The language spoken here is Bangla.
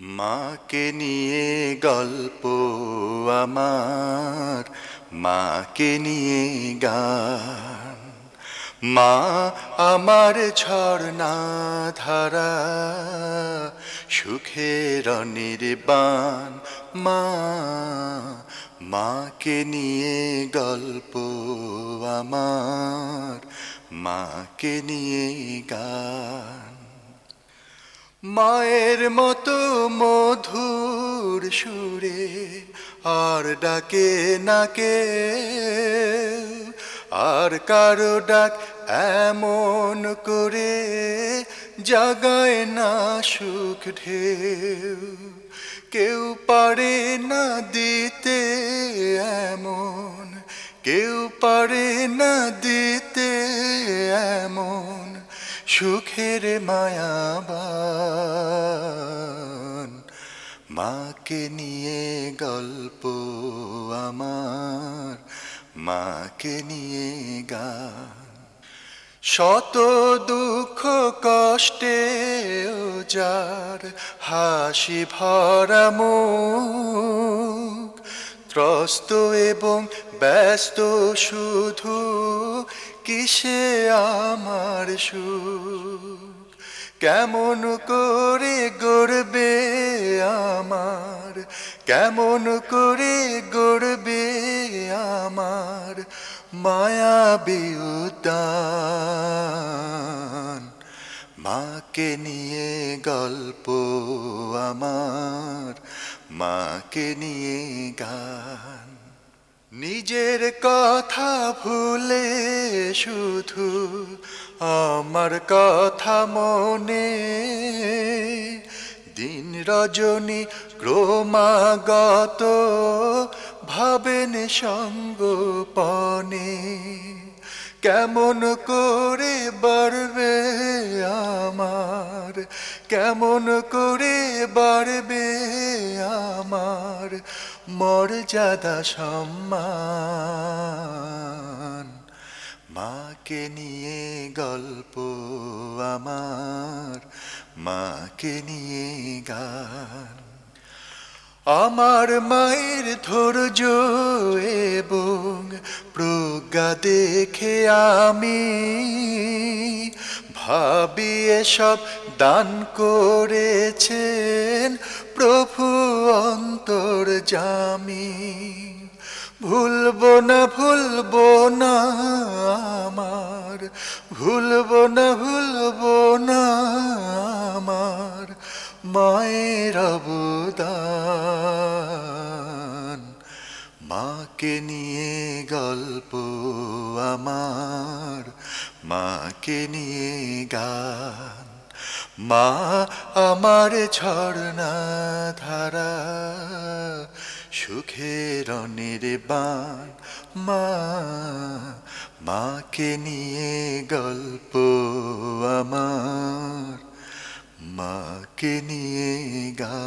মাকে নিয়ে গল্প আমার, মাকে নিয়ে গান। মা আমার ঝর্ণা ধারা সুখের নির্বাণ মা, মাকে নিয়ে গল্প আমার, মাকে নিয়ে গান। মায়ের মতো মধুর সুরে আর ডাকে নাকে আর কারও ডাক এমন করে জাগায় না সুখ ঢেউ। কেউ পারে না দিতে এমন, কেউ পারে না দিতে সুখের মায়াবান। মাকে নিয়ে গল্প আমার, মাকে নিয়ে গান। শত দুঃখ কষ্টে যার হাসি ভরা মুখ ত্রস্ত এবং ব্যস্ত শুধু কিসে আমার সুখ? কেমন করে গড়বে আমার? কেমন করে গড়বে আমার মায়া বিউদান মাকে নিয়ে গল্প আমার। মাকে নিয়ে গান। নিজের কথা ভুলে শুধু আমার কথা মনে। দিন রজনী ক্রমাগত ভাবেন সঙ্গপনে। কেমন করে বাড়বে আমার? কেমন করে বাড়বে আমার মর্যাদা সম্মান? মাকে নিয়ে গল্প আমার, মাকে নিয়ে গান। আমার মায়ের ধৈর্য এবং প্রজ্ঞা দেখে আমি ভাবি এসব দান করেছেন প্রভু অন্তর জামি। ভুলবো না ভুলবো না আমার, ভুলবো না ভুলবো না আমার। মায়ের মাকে নিয়ে গল্প আমার, মাকে নিয়ে গান। মা আমার ঝর্ণা ধারা, সুখের নির্বাণ মা, মাকে নিয়ে গল্প আমার, মাকে নিয়ে গা